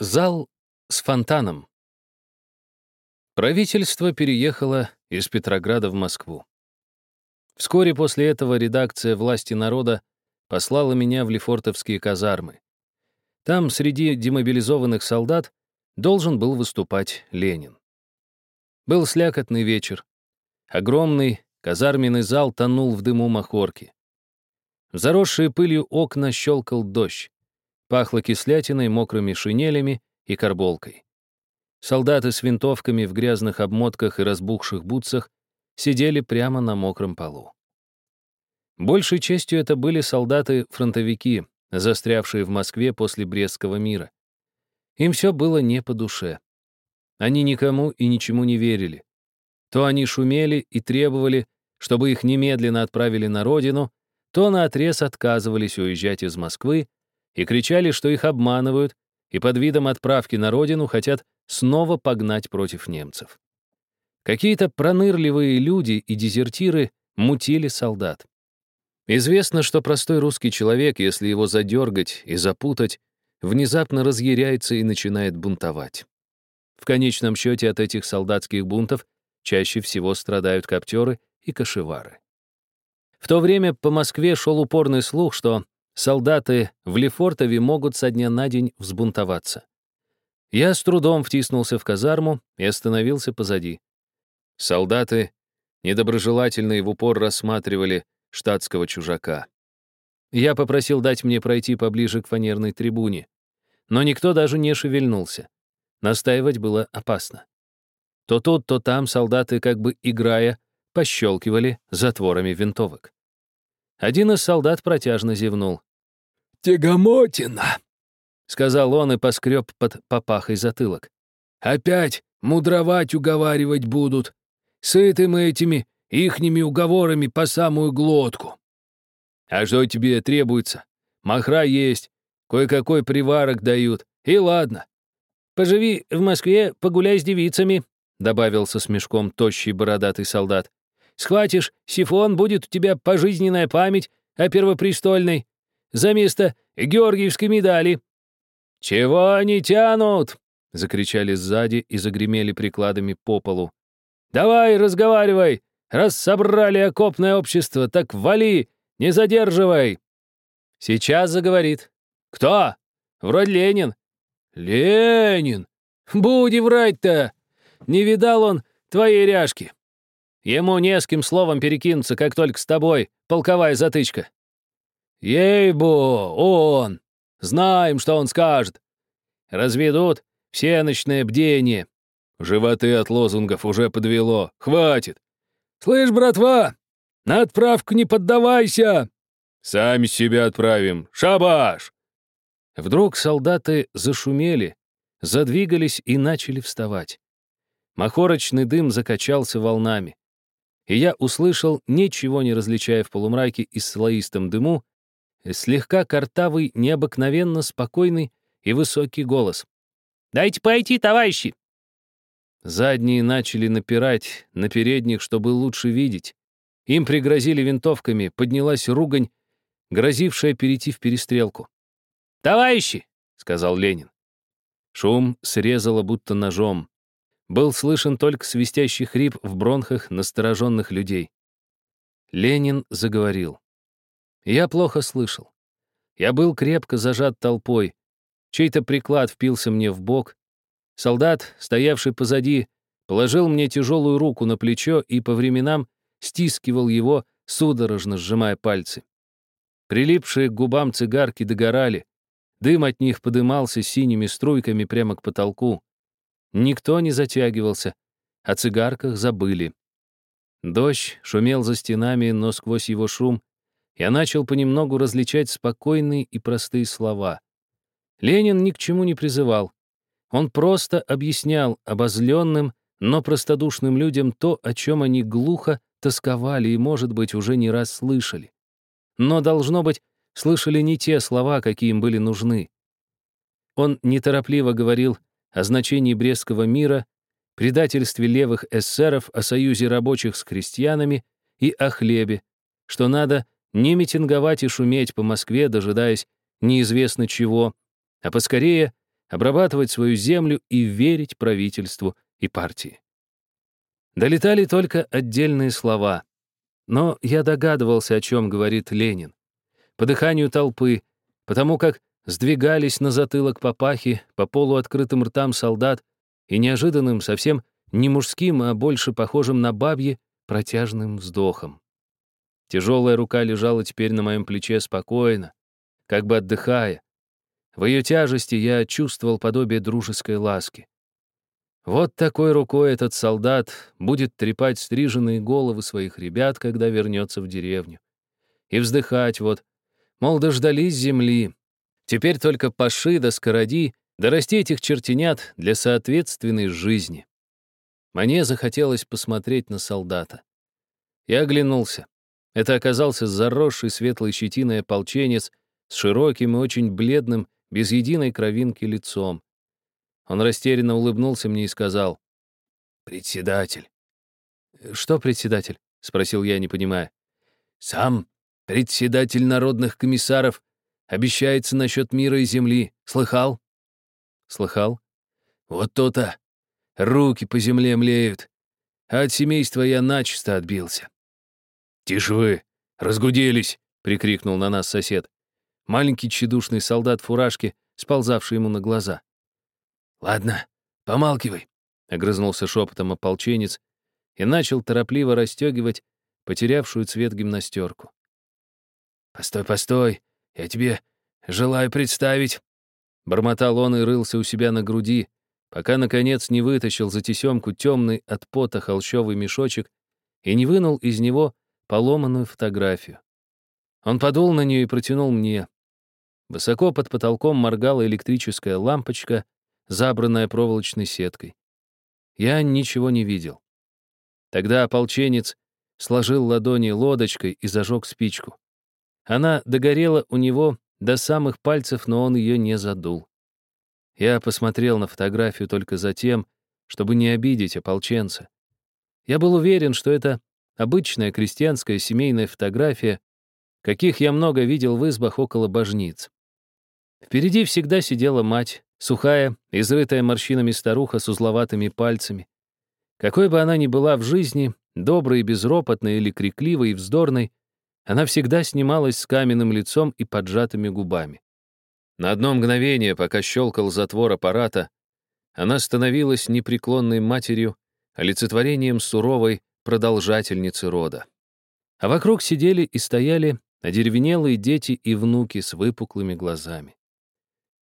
Зал с фонтаном. Правительство переехало из Петрограда в Москву. Вскоре после этого редакция «Власти народа» послала меня в Лефортовские казармы. Там, среди демобилизованных солдат, должен был выступать Ленин. Был слякотный вечер. Огромный казарменный зал тонул в дыму махорки. В заросшие пылью окна щелкал дождь. Пахло кислятиной, мокрыми шинелями и карболкой. Солдаты с винтовками в грязных обмотках и разбухших бутсах сидели прямо на мокром полу. Большей частью это были солдаты-фронтовики, застрявшие в Москве после Брестского мира. Им все было не по душе. Они никому и ничему не верили. То они шумели и требовали, чтобы их немедленно отправили на родину, то наотрез отказывались уезжать из Москвы и кричали, что их обманывают, и под видом отправки на родину хотят снова погнать против немцев. Какие-то пронырливые люди и дезертиры мутили солдат. Известно, что простой русский человек, если его задергать и запутать, внезапно разъяряется и начинает бунтовать. В конечном счете от этих солдатских бунтов чаще всего страдают коптеры и кошевары. В то время по Москве шел упорный слух, что солдаты в Лефортове могут со дня на день взбунтоваться. Я с трудом втиснулся в казарму и остановился позади. Солдаты недоброжелательно и в упор рассматривали штатского чужака. Я попросил дать мне пройти поближе к фанерной трибуне, но никто даже не шевельнулся. Настаивать было опасно. То тут, то там солдаты, как бы играя, пощелкивали затворами винтовок. Один из солдат протяжно зевнул. «Тягомотина!» — сказал он и поскреб под попахой затылок. «Опять мудровать уговаривать будут. Сыты мы этими ихними уговорами по самую глотку. А что тебе требуется? Махра есть, кое-какой приварок дают, и ладно. Поживи в Москве, погуляй с девицами», — добавил со смешком тощий бородатый солдат. «Схватишь, сифон, будет у тебя пожизненная память о первопрестольной за место Георгиевской медали». «Чего они тянут?» — закричали сзади и загремели прикладами по полу. «Давай, разговаривай! Раз собрали окопное общество, так вали, не задерживай!» «Сейчас заговорит». «Кто?» «Вроде Ленин». «Ленин! Буди врать-то! Не видал он твоей ряжки!» «Ему не с кем словом перекинуться, как только с тобой, полковая затычка». «Ей-бо, он! Знаем, что он скажет. Разведут все ночное бдение». Животы от лозунгов уже подвело. Хватит. «Слышь, братва, на отправку не поддавайся!» «Сами себя отправим. Шабаш!» Вдруг солдаты зашумели, задвигались и начали вставать. Махорочный дым закачался волнами. И я услышал, ничего не различая в полумраке и слоистом дыму, слегка картавый, необыкновенно спокойный и высокий голос. «Дайте пойти, товарищи!» Задние начали напирать на передних, чтобы лучше видеть. Им пригрозили винтовками, поднялась ругань, грозившая перейти в перестрелку. «Товарищи!» — сказал Ленин. Шум срезало будто ножом. Был слышен только свистящий хрип в бронхах настороженных людей. Ленин заговорил. Я плохо слышал. Я был крепко зажат толпой. Чей-то приклад впился мне в бок. Солдат, стоявший позади, положил мне тяжелую руку на плечо и по временам стискивал его, судорожно сжимая пальцы. Прилипшие к губам цигарки догорали. Дым от них подымался синими струйками прямо к потолку. Никто не затягивался, о цигарках забыли. Дождь шумел за стенами, но сквозь его шум я начал понемногу различать спокойные и простые слова. Ленин ни к чему не призывал. Он просто объяснял обозленным, но простодушным людям то, о чем они глухо тосковали и, может быть, уже не раз слышали. Но, должно быть, слышали не те слова, какие им были нужны. Он неторопливо говорил о значении Брестского мира, предательстве левых эсеров, о союзе рабочих с крестьянами и о хлебе, что надо не митинговать и шуметь по Москве, дожидаясь неизвестно чего, а поскорее обрабатывать свою землю и верить правительству и партии. Долетали только отдельные слова, но я догадывался, о чем говорит Ленин. По дыханию толпы, потому как сдвигались на затылок папахи по полуоткрытым ртам солдат и неожиданным, совсем не мужским, а больше похожим на бабье, протяжным вздохом. Тяжелая рука лежала теперь на моем плече спокойно, как бы отдыхая. В ее тяжести я чувствовал подобие дружеской ласки. Вот такой рукой этот солдат будет трепать стриженные головы своих ребят, когда вернется в деревню. И вздыхать вот, мол, дождались земли. Теперь только паши да скороди, да расти этих чертенят для соответственной жизни. Мне захотелось посмотреть на солдата. Я оглянулся. Это оказался заросший светлой щетиной ополченец с широким и очень бледным, без единой кровинки лицом. Он растерянно улыбнулся мне и сказал, «Председатель». «Что председатель?» — спросил я, не понимая. «Сам председатель народных комиссаров обещается насчет мира и земли. Слыхал?» «Слыхал?» «Вот то-то. Руки по земле млеют. А от семейства я начисто отбился». «Тише вы! Разгуделись!» — прикрикнул на нас сосед. Маленький тщедушный солдат в фуражке, сползавший ему на глаза. «Ладно, помалкивай», — огрызнулся шепотом ополченец и начал торопливо расстегивать потерявшую цвет гимнастерку. «Постой, постой, я тебе желаю представить», — бормотал он и рылся у себя на груди, пока, наконец, не вытащил за тесемку темный от пота холщовый мешочек и не вынул из него поломанную фотографию. Он подул на нее и протянул мне. Высоко под потолком моргала электрическая лампочка, забранная проволочной сеткой. Я ничего не видел. Тогда ополченец сложил ладони лодочкой и зажег спичку. Она догорела у него до самых пальцев, но он ее не задул. Я посмотрел на фотографию только за тем, чтобы не обидеть ополченца. Я был уверен, что это Обычная крестьянская семейная фотография, каких я много видел в избах около божниц. Впереди всегда сидела мать, сухая, изрытая морщинами старуха с узловатыми пальцами. Какой бы она ни была в жизни, доброй и безропотной или крикливой и вздорной, она всегда снималась с каменным лицом и поджатыми губами. На одно мгновение, пока щелкал затвор аппарата, она становилась непреклонной матерью, олицетворением суровой, продолжательницы рода. А вокруг сидели и стояли одеревенелые дети и внуки с выпуклыми глазами.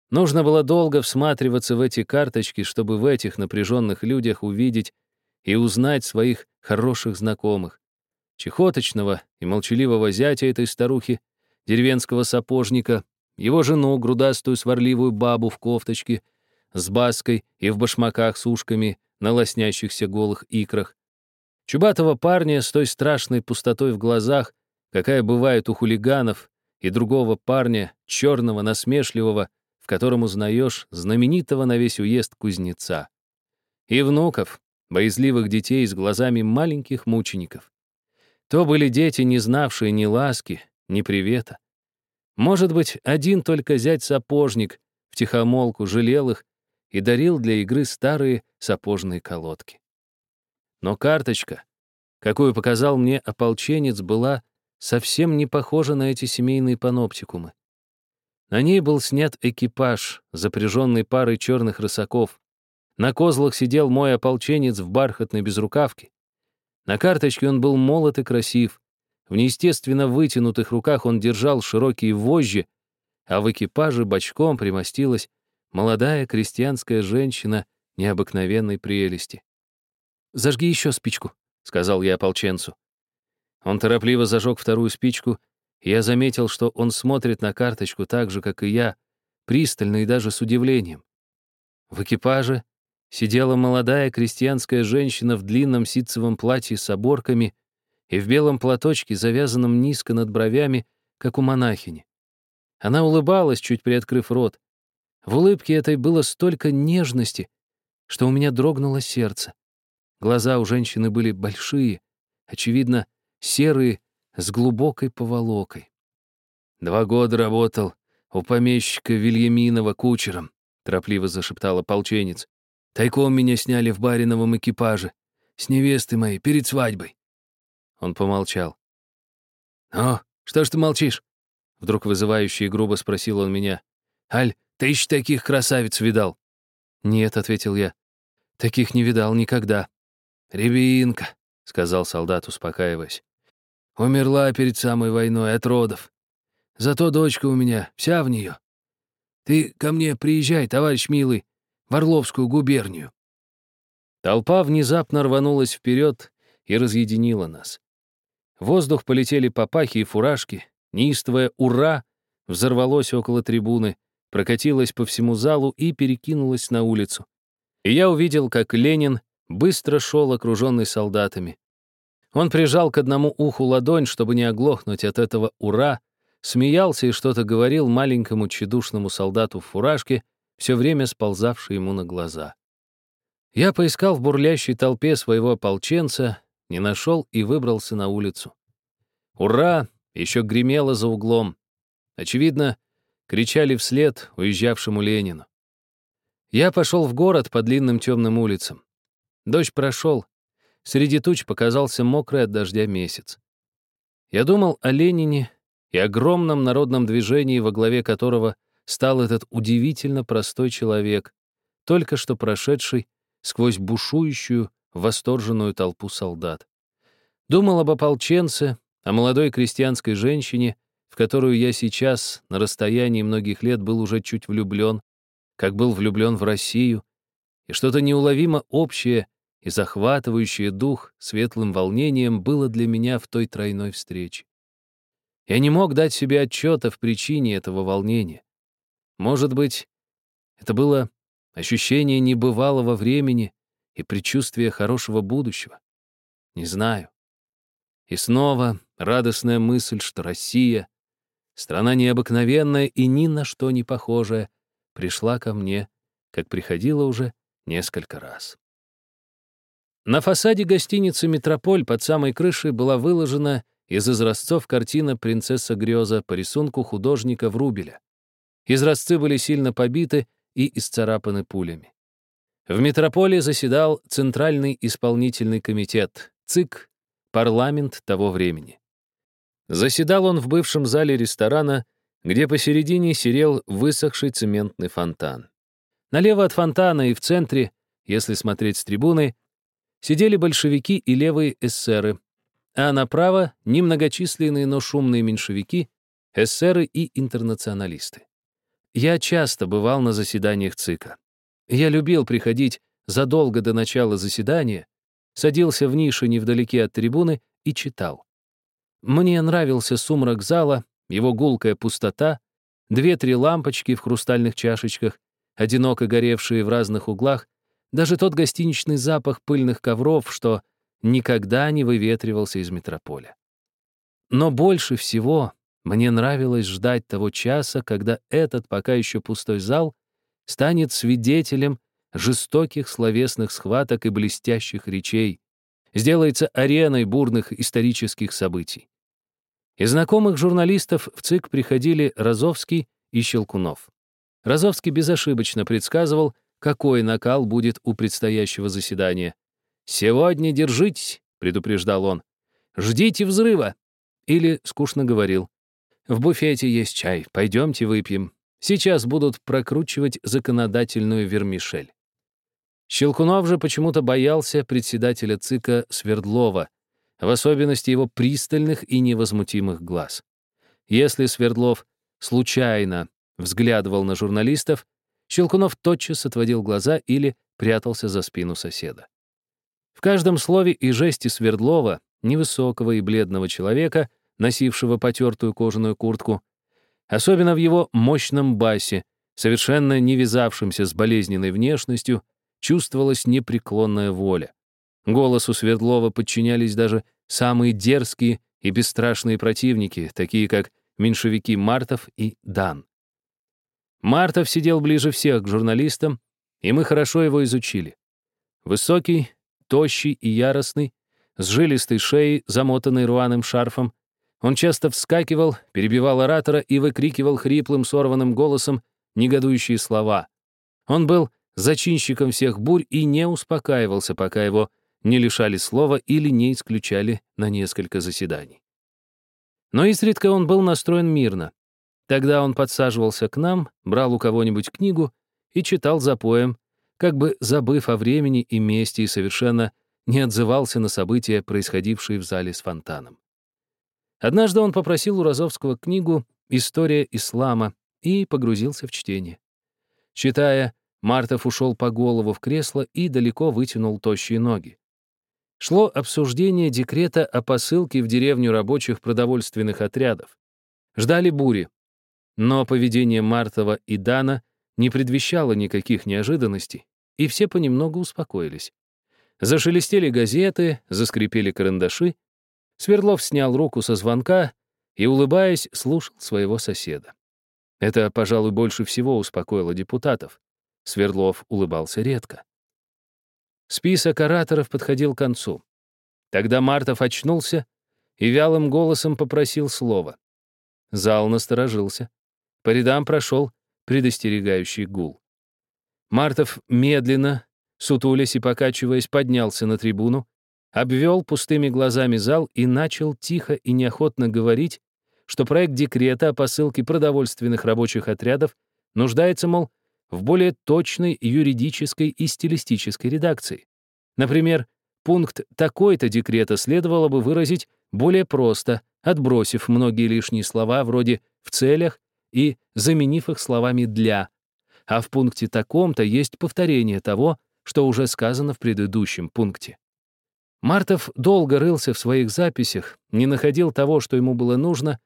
Нужно было долго всматриваться в эти карточки, чтобы в этих напряженных людях увидеть и узнать своих хороших знакомых. Чехоточного и молчаливого зятя этой старухи, деревенского сапожника, его жену, грудастую сварливую бабу в кофточке, с баской и в башмаках с ушками на лоснящихся голых икрах, Чубатого парня с той страшной пустотой в глазах, какая бывает у хулиганов, и другого парня, черного, насмешливого, в котором узнаешь знаменитого на весь уезд кузнеца. И внуков, боязливых детей с глазами маленьких мучеников. То были дети, не знавшие ни ласки, ни привета. Может быть, один только зять-сапожник втихомолку жалел их и дарил для игры старые сапожные колодки. Но карточка, какую показал мне ополченец, была совсем не похожа на эти семейные паноптикумы. На ней был снят экипаж, запряженный парой черных рысаков. На козлах сидел мой ополченец в бархатной безрукавке. На карточке он был молод и красив. В неестественно вытянутых руках он держал широкие вожжи, а в экипаже бочком примостилась молодая крестьянская женщина необыкновенной прелести. «Зажги еще спичку», — сказал я ополченцу. Он торопливо зажег вторую спичку, и я заметил, что он смотрит на карточку так же, как и я, пристально и даже с удивлением. В экипаже сидела молодая крестьянская женщина в длинном ситцевом платье с оборками и в белом платочке, завязанном низко над бровями, как у монахини. Она улыбалась, чуть приоткрыв рот. В улыбке этой было столько нежности, что у меня дрогнуло сердце. Глаза у женщины были большие, очевидно, серые, с глубокой поволокой. Два года работал у помещика Вильяминова кучером, — торопливо зашептал ополченец. «Тайком меня сняли в бариновом экипаже. С невестой моей, перед свадьбой». Он помолчал. «О, что ж ты молчишь?» Вдруг вызывающе и грубо спросил он меня. «Аль, ты еще таких красавиц видал?» «Нет», — ответил я. «Таких не видал никогда». «Рябинка», — сказал солдат, успокаиваясь. «Умерла перед самой войной от родов. Зато дочка у меня вся в нее. Ты ко мне приезжай, товарищ милый, в Орловскую губернию». Толпа внезапно рванулась вперед и разъединила нас. В воздух полетели папахи и фуражки, неистовое «Ура!» взорвалось около трибуны, прокатилось по всему залу и перекинулось на улицу. И я увидел, как Ленин быстро шел, окруженный солдатами. Он прижал к одному уху ладонь, чтобы не оглохнуть от этого «Ура!», смеялся и что-то говорил маленькому тщедушному солдату в фуражке, все время сползавший ему на глаза. Я поискал в бурлящей толпе своего ополченца, не нашел и выбрался на улицу. «Ура!» еще гремело за углом. Очевидно, кричали вслед уезжавшему Ленину. Я пошел в город по длинным темным улицам. Дождь прошел. Среди туч показался мокрый от дождя месяц. Я думал о Ленине и огромном народном движении, во главе которого стал этот удивительно простой человек, только что прошедший сквозь бушующую, восторженную толпу солдат. Думал об ополченце, о молодой крестьянской женщине, в которую я сейчас, на расстоянии многих лет, был уже чуть влюблен, как был влюблен в Россию, и что-то неуловимо общее и захватывающее дух светлым волнением было для меня в той тройной встрече. Я не мог дать себе отчета в причине этого волнения. Может быть, это было ощущение небывалого времени и предчувствие хорошего будущего. Не знаю. И снова радостная мысль, что Россия, страна необыкновенная и ни на что не похожая, пришла ко мне, как приходила уже несколько раз. На фасаде гостиницы «Метрополь» под самой крышей была выложена из изразцов картина «Принцесса Грёза» по рисунку художника Врубеля. Изразцы были сильно побиты и исцарапаны пулями. В метрополе заседал Центральный исполнительный комитет, ЦИК, парламент того времени. Заседал он в бывшем зале ресторана, где посередине серел высохший цементный фонтан. Налево от фонтана и в центре, если смотреть с трибуны, сидели большевики и левые эсеры, а направо — немногочисленные, но шумные меньшевики, эсеры и интернационалисты. Я часто бывал на заседаниях ЦИКа. Я любил приходить задолго до начала заседания, садился в нише невдалеке от трибуны и читал. Мне нравился сумрак зала, его гулкая пустота, две-три лампочки в хрустальных чашечках, одиноко горевшие в разных углах, даже тот гостиничный запах пыльных ковров, что никогда не выветривался из метрополя. Но больше всего мне нравилось ждать того часа, когда этот пока еще пустой зал станет свидетелем жестоких словесных схваток и блестящих речей, сделается ареной бурных исторических событий. Из знакомых журналистов в ЦИК приходили Розовский и Щелкунов. Розовский безошибочно предсказывал, какой накал будет у предстоящего заседания. «Сегодня держитесь», — предупреждал он. «Ждите взрыва». Или скучно говорил. «В буфете есть чай, пойдемте выпьем. Сейчас будут прокручивать законодательную вермишель». Щелкунов же почему-то боялся председателя ЦИКа Свердлова, в особенности его пристальных и невозмутимых глаз. Если Свердлов случайно взглядывал на журналистов, Щелкунов тотчас отводил глаза или прятался за спину соседа. В каждом слове и жесте Свердлова, невысокого и бледного человека, носившего потертую кожаную куртку, особенно в его мощном басе, совершенно не вязавшемся с болезненной внешностью, чувствовалась непреклонная воля. Голосу Свердлова подчинялись даже самые дерзкие и бесстрашные противники, такие как меньшевики Мартов и Дан. Мартов сидел ближе всех к журналистам, и мы хорошо его изучили. Высокий, тощий и яростный, с жилистой шеей, замотанной рваным шарфом, он часто вскакивал, перебивал оратора и выкрикивал хриплым, сорванным голосом негодующие слова. Он был зачинщиком всех бурь и не успокаивался, пока его не лишали слова или не исключали на несколько заседаний. Но изредка он был настроен мирно. Тогда он подсаживался к нам, брал у кого-нибудь книгу и читал запоем, как бы забыв о времени и месте и совершенно не отзывался на события, происходившие в зале с фонтаном. Однажды он попросил у Розовского книгу «История ислама» и погрузился в чтение. Читая, Мартов ушел по голову в кресло и далеко вытянул тощие ноги. Шло обсуждение декрета о посылке в деревню рабочих продовольственных отрядов. Ждали бури. Но поведение Мартова и Дана не предвещало никаких неожиданностей, и все понемногу успокоились. Зашелестели газеты, заскрипели карандаши. Свердлов снял руку со звонка и, улыбаясь, слушал своего соседа. Это, пожалуй, больше всего успокоило депутатов. Свердлов улыбался редко. Список ораторов подходил к концу. Тогда Мартов очнулся и вялым голосом попросил слова. Зал насторожился. По рядам прошел предостерегающий гул. Мартов медленно, сутулясь и покачиваясь, поднялся на трибуну, обвел пустыми глазами зал и начал тихо и неохотно говорить, что проект декрета о посылке продовольственных рабочих отрядов нуждается, мол, в более точной юридической и стилистической редакции. Например, пункт такой-то декрета следовало бы выразить более просто, отбросив многие лишние слова вроде «в целях» и заменив их словами «для», а в пункте таком-то есть повторение того, что уже сказано в предыдущем пункте. Мартов долго рылся в своих записях, не находил того, что ему было нужно,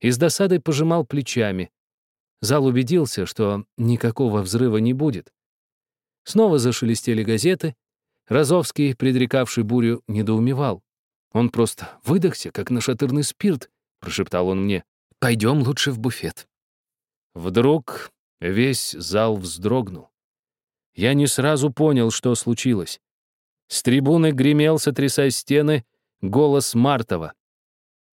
и с досадой пожимал плечами. Зал убедился, что никакого взрыва не будет. Снова зашелестели газеты. Розовский, предрекавший бурю, недоумевал. Он просто выдохся, как нашатырный спирт, прошептал он мне. Пойдем лучше в буфет. Вдруг весь зал вздрогнул. Я не сразу понял, что случилось. С трибуны гремел, сотрясая стены, голос Мартова.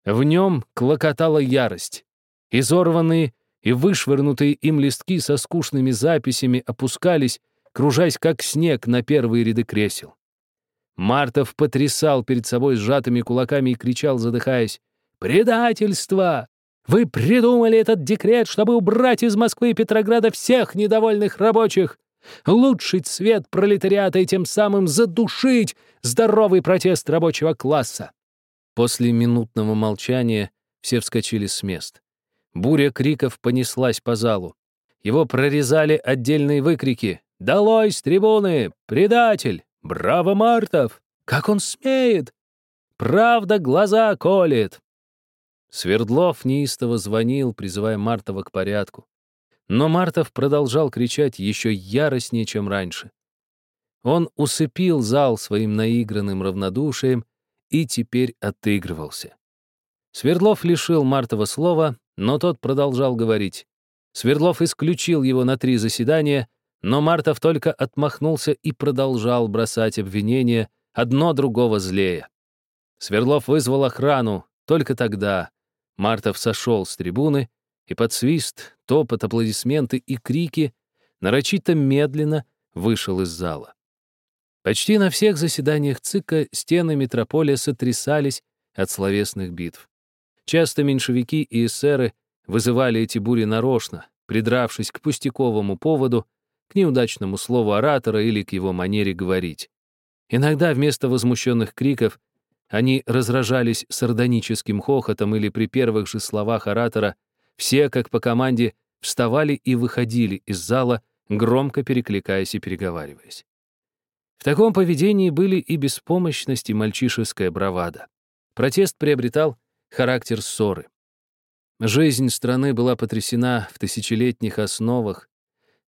В нем клокотала ярость. Изорванные и вышвырнутые им листки со скучными записями опускались, кружась как снег на первые ряды кресел. Мартов потрясал перед собой сжатыми кулаками и кричал, задыхаясь, «Предательство! Вы придумали этот декрет, чтобы убрать из Москвы и Петрограда всех недовольных рабочих, улучшить цвет пролетариата и тем самым задушить здоровый протест рабочего класса. После минутного молчания все вскочили с мест. Буря криков понеслась по залу. Его прорезали отдельные выкрики «Долой с трибуны! Предатель! Браво, Мартов! Как он смеет! Правда глаза колет!» Свердлов неистово звонил, призывая Мартова к порядку. Но Мартов продолжал кричать еще яростнее, чем раньше. Он усыпил зал своим наигранным равнодушием и теперь отыгрывался. Свердлов лишил Мартова слова, но тот продолжал говорить. Свердлов исключил его на три заседания, но Мартов только отмахнулся и продолжал бросать обвинения, одно другого злее. Свердлов вызвал охрану, только тогда Мартов сошел с трибуны и под свист, топот, аплодисменты и крики нарочито медленно вышел из зала. Почти на всех заседаниях ЦИКа стены метрополия сотрясались от словесных битв. Часто меньшевики и эсеры вызывали эти бури нарочно, придравшись к пустяковому поводу, к неудачному слову оратора или к его манере говорить. Иногда вместо возмущенных криков они разражались сардоническим хохотом или при первых же словах оратора все, как по команде, вставали и выходили из зала, громко перекликаясь и переговариваясь. В таком поведении были и беспомощность, и мальчишеская бравада. Протест приобретал характер ссоры. Жизнь страны была потрясена в тысячелетних основах.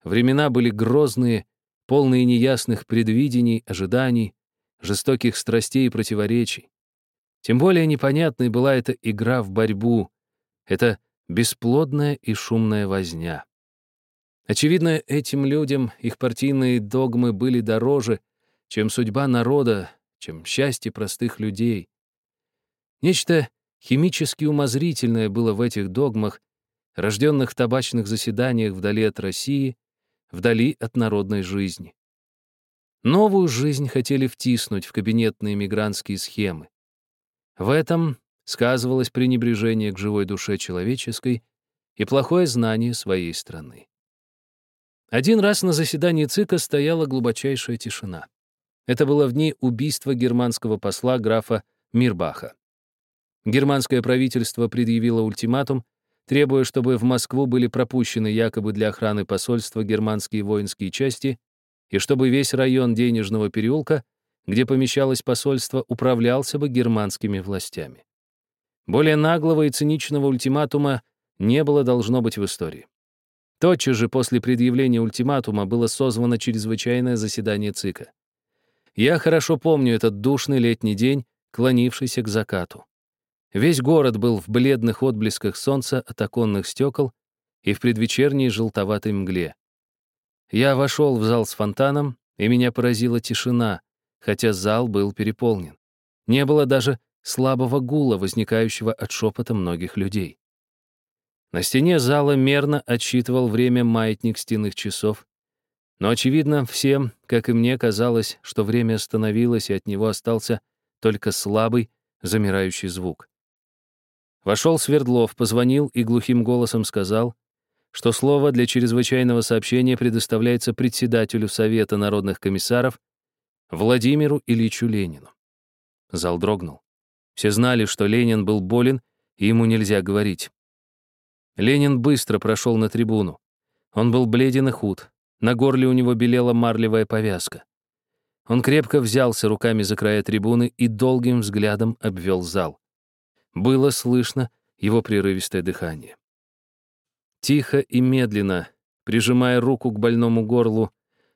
Времена были грозные, полные неясных предвидений, ожиданий, жестоких страстей и противоречий. Тем более непонятной была эта игра в борьбу, эта бесплодная и шумная возня. Очевидно, этим людям их партийные догмы были дороже, чем судьба народа, чем счастье простых людей. Нечто химически умозрительное было в этих догмах, рожденных в табачных заседаниях вдали от России, вдали от народной жизни. Новую жизнь хотели втиснуть в кабинетные мигрантские схемы. В этом сказывалось пренебрежение к живой душе человеческой и плохое знание своей страны. Один раз на заседании ЦИКа стояла глубочайшая тишина. Это было в дни убийства германского посла графа Мирбаха. Германское правительство предъявило ультиматум, требуя, чтобы в Москву были пропущены якобы для охраны посольства германские воинские части и чтобы весь район Денежного переулка, где помещалось посольство, управлялся бы германскими властями. Более наглого и циничного ультиматума не было должно быть в истории. Тотчас же после предъявления ультиматума было созвано чрезвычайное заседание ЦИКа. Я хорошо помню этот душный летний день, клонившийся к закату. Весь город был в бледных отблесках солнца от оконных стекол и в предвечерней желтоватой мгле. Я вошел в зал с фонтаном, и меня поразила тишина, хотя зал был переполнен. Не было даже слабого гула, возникающего от шепота многих людей. На стене зала мерно отсчитывал время маятник стенных часов, но, очевидно, всем, как и мне, казалось, что время остановилось, и от него остался только слабый, замирающий звук. Вошел Свердлов, позвонил и глухим голосом сказал, что слово для чрезвычайного сообщения предоставляется председателю Совета народных комиссаров Владимиру Ильичу Ленину. Зал дрогнул. Все знали, что Ленин был болен, и ему нельзя говорить. Ленин быстро прошел на трибуну. Он был бледен и худ. На горле у него белела марлевая повязка. Он крепко взялся руками за края трибуны и долгим взглядом обвел зал. Было слышно его прерывистое дыхание. Тихо и медленно, прижимая руку к больному горлу,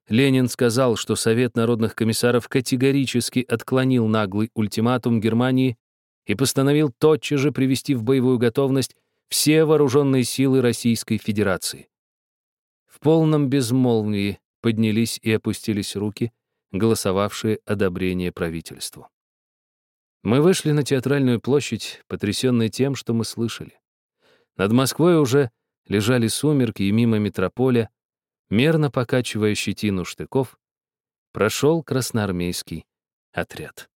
Ленин сказал, что Совет народных комиссаров категорически отклонил наглый ультиматум Германии и постановил тотчас же привести в боевую готовность все вооруженные силы Российской Федерации. В полном безмолвии поднялись и опустились руки, голосовавшие одобрение правительству. Мы вышли на театральную площадь, потрясенные тем, что мы слышали. Над Москвой уже лежали сумерки, и мимо метрополя, мерно покачивая щетину штыков, прошел красноармейский отряд.